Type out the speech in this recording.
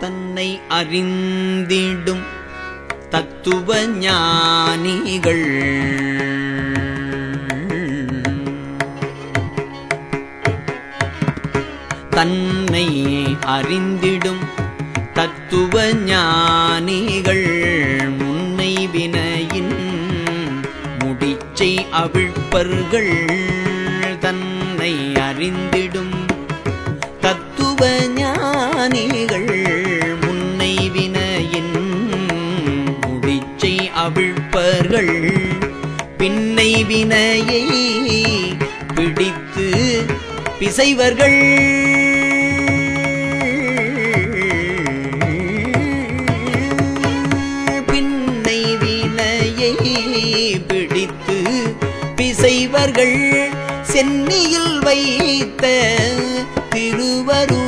தன்னை அறிந்திடும் தத்துவ ஞானிகள். தன்னை அறிந்திடும் தத்துவ ஞானிகள். முன்னை வினையின் முடிச்சை அவிழ்ப்பர்கள். தன்னை அறிந்திடும் தத்துவ ஞானிகள். அவிழ்ப்பர்கள். பின்னை வினையை பிடித்து பிசைவர்கள். பின்னை வினையை பிடித்து பிசைவர்கள். சென்னியில் வைத்த திருவருளாலே